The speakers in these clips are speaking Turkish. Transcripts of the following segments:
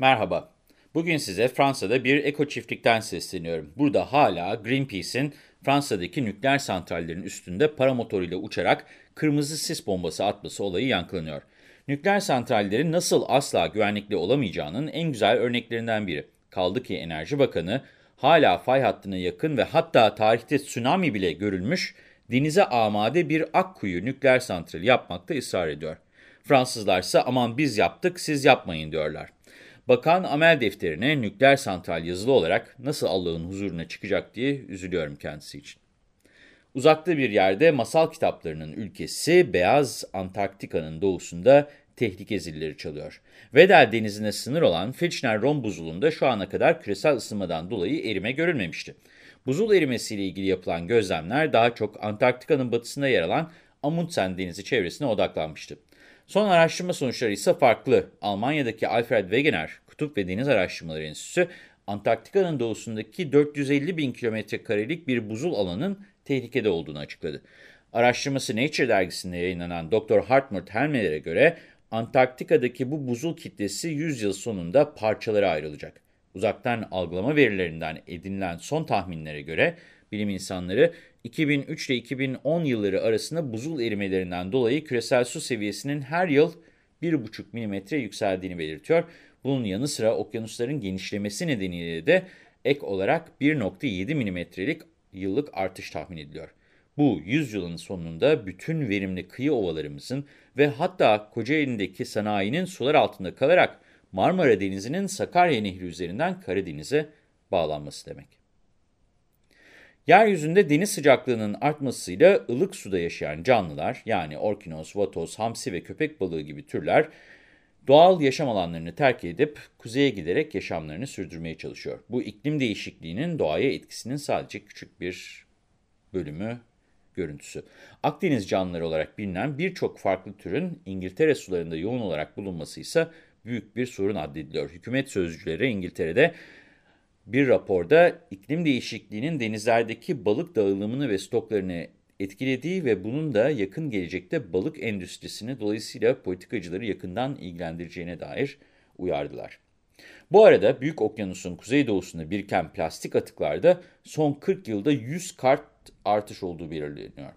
Merhaba. Bugün size Fransa'da bir eko çiftlikten sesleniyorum. Burada hala Greenpeace'in Fransa'daki nükleer santrallerin üstünde paramotoruyla uçarak kırmızı sis bombası atması olayı yankılanıyor. Nükleer santrallerin nasıl asla güvenlikli olamayacağının en güzel örneklerinden biri. Kaldı ki Enerji Bakanı hala fay hattına yakın ve hatta tarihte tsunami bile görülmüş denize amade bir Akkuyu nükleer santrali yapmakta ısrar ediyor. Fransızlar ise aman biz yaptık siz yapmayın diyorlar. Bakan amel defterine nükleer santral yazılı olarak nasıl Allah'ın huzuruna çıkacak diye üzülüyorum kendisi için. Uzakta bir yerde masal kitaplarının ülkesi Beyaz Antarktika'nın doğusunda tehlike zilleri çalıyor. Vedel denizine sınır olan Filchner Rom buzulunda şu ana kadar küresel ısınmadan dolayı erime görülmemişti. Buzul erimesiyle ilgili yapılan gözlemler daha çok Antarktika'nın batısında yer alan Amundsen denizi çevresine odaklanmıştı. Son araştırma sonuçları ise farklı. Almanya'daki Alfred Wegener Kutup ve Deniz Araştırmaları Enstitüsü, Antarktika'nın doğusundaki 450 bin kilometre karelik bir buzul alanın tehlikede olduğunu açıkladı. Araştırması Nature dergisinde yayınlanan Dr. Hartmut Helmer'e göre Antarktika'daki bu buzul kitlesi 100 yıl sonunda parçalara ayrılacak. Uzaktan algılama verilerinden edinilen son tahminlere göre bilim insanları 2003 ile 2010 yılları arasında buzul erimelerinden dolayı küresel su seviyesinin her yıl 1,5 mm yükseldiğini belirtiyor. Bunun yanı sıra okyanusların genişlemesi nedeniyle de ek olarak 1,7 mm'lik yıllık artış tahmin ediliyor. Bu 100 yılın sonunda bütün verimli kıyı ovalarımızın ve hatta Kocaeli'ndeki sanayinin sular altında kalarak Marmara Denizi'nin Sakarya Nehri üzerinden Karadeniz'e bağlanması demek. Yeryüzünde deniz sıcaklığının artmasıyla ılık suda yaşayan canlılar yani orkinos, vatoz, hamsi ve köpek balığı gibi türler doğal yaşam alanlarını terk edip kuzeye giderek yaşamlarını sürdürmeye çalışıyor. Bu iklim değişikliğinin doğaya etkisinin sadece küçük bir bölümü görüntüsü. Akdeniz canlıları olarak bilinen birçok farklı türün İngiltere sularında yoğun olarak bulunması ise büyük bir sorun addediliyor. Hükümet sözcüleri İngiltere'de bir raporda iklim değişikliğinin denizlerdeki balık dağılımını ve stoklarını etkilediği ve bunun da yakın gelecekte balık endüstrisini dolayısıyla politikacıları yakından ilgilendireceğine dair uyardılar. Bu arada Büyük Okyanus'un kuzeydoğusunda biriken plastik atıklarda son 40 yılda 100 kart artış olduğu belirleniyor.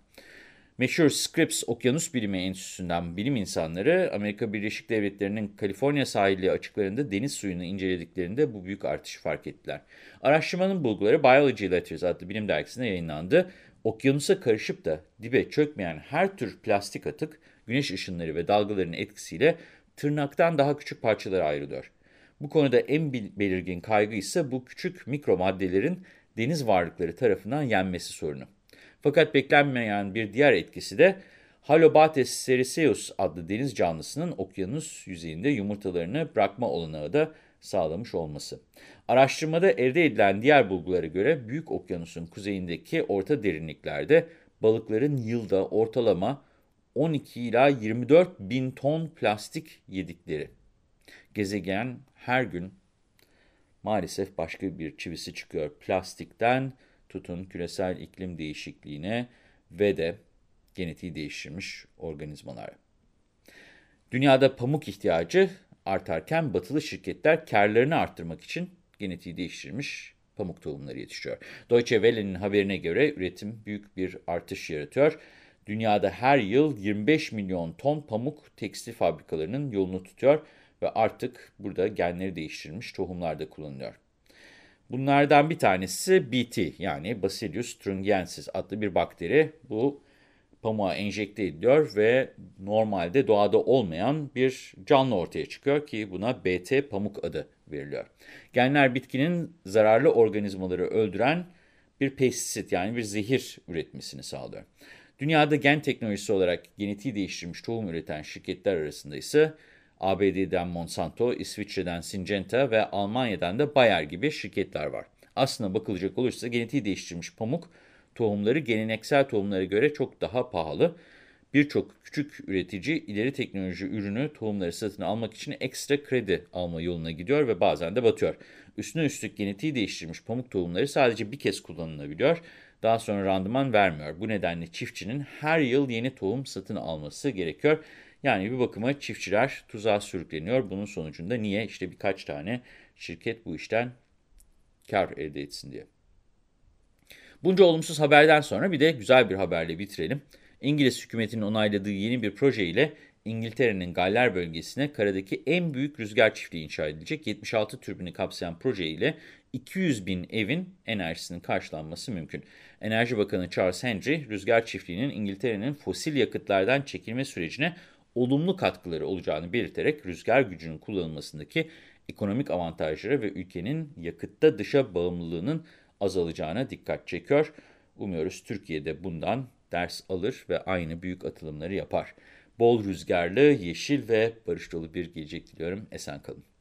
Meşhur Scripps Okyanus Bilimi Enstitüsü'nden bilim insanları Amerika Birleşik Devletleri'nin Kaliforniya sahili açıklarında deniz suyunu incelediklerinde bu büyük artışı fark ettiler. Araştırmanın bulguları Biology Letters adlı bilim dergisinde yayınlandı. Okyanusa karışıp da dibe çökmeyen her tür plastik atık güneş ışınları ve dalgaların etkisiyle tırnaktan daha küçük parçalara ayrılıyor. Bu konuda en belirgin kaygı ise bu küçük mikro maddelerin deniz varlıkları tarafından yenmesi sorunu. Fakat beklenmeyen bir diğer etkisi de Halobates sericeus adlı deniz canlısının okyanus yüzeyinde yumurtalarını bırakma olanağı da sağlamış olması. Araştırmada elde edilen diğer bulgulara göre Büyük Okyanus'un kuzeyindeki orta derinliklerde balıkların yılda ortalama 12 ila 24 bin ton plastik yedikleri. Gezegen her gün maalesef başka bir çivisi çıkıyor. Plastikten tutun küresel iklim değişikliğine ve de genetiği değiştirmiş organizmalara. Dünyada pamuk ihtiyacı artarken batılı şirketler karlarını arttırmak için genetiği değiştirmiş pamuk tohumları yetiştiriyor. Deutsche Welle'nin haberine göre üretim büyük bir artış yaratıyor. Dünyada her yıl 25 milyon ton pamuk tekstil fabrikalarının yolunu tutuyor ve artık burada genleri değiştirilmiş tohumlar da kullanılıyor. Bunlardan bir tanesi BT yani Bacillus thuringiensis adlı bir bakteri. Bu pamuğa enjekte ediliyor ve normalde doğada olmayan bir canlı ortaya çıkıyor ki buna BT pamuk adı veriliyor. Genler bitkinin zararlı organizmaları öldüren bir pestisit yani bir zehir üretmesini sağlıyor. Dünyada gen teknolojisi olarak genetiği değiştirilmiş tohum üreten şirketler arasında ise ABD'den Monsanto, İsviçre'den Syngenta ve Almanya'dan da Bayer gibi şirketler var. Aslına bakılacak olursa genetiği değiştirilmiş pamuk tohumları geleneksel tohumlara göre çok daha pahalı. Birçok küçük üretici ileri teknoloji ürünü tohumları satın almak için ekstra kredi alma yoluna gidiyor ve bazen de batıyor. Üstüne üstlük genetiği değiştirilmiş pamuk tohumları sadece bir kez kullanılabiliyor. Daha sonra randıman vermiyor. Bu nedenle çiftçinin her yıl yeni tohum satın alması gerekiyor. Yani bir bakıma çiftçiler tuzağa sürükleniyor. Bunun sonucunda niye? İşte birkaç tane şirket bu işten kar elde etsin diye. Bunca olumsuz haberden sonra bir de güzel bir haberle bitirelim. İngiliz hükümetinin onayladığı yeni bir proje ile İngiltere'nin Galler bölgesine karadaki en büyük rüzgar çiftliği inşa edilecek. 76 türbini kapsayan proje ile 200 bin evin enerjisinin karşılanması mümkün. Enerji Bakanı Charles Henry, rüzgar çiftliğinin İngiltere'nin fosil yakıtlardan çekilme sürecine olumlu katkıları olacağını belirterek rüzgar gücünün kullanılmasındaki ekonomik avantajları ve ülkenin yakıtta dışa bağımlılığının azalacağına dikkat çekiyor. Umuyoruz Türkiye'de bundan ders alır ve aynı büyük atılımları yapar. Bol rüzgarlı, yeşil ve barış dolu bir gelecek diliyorum. Esen kalın.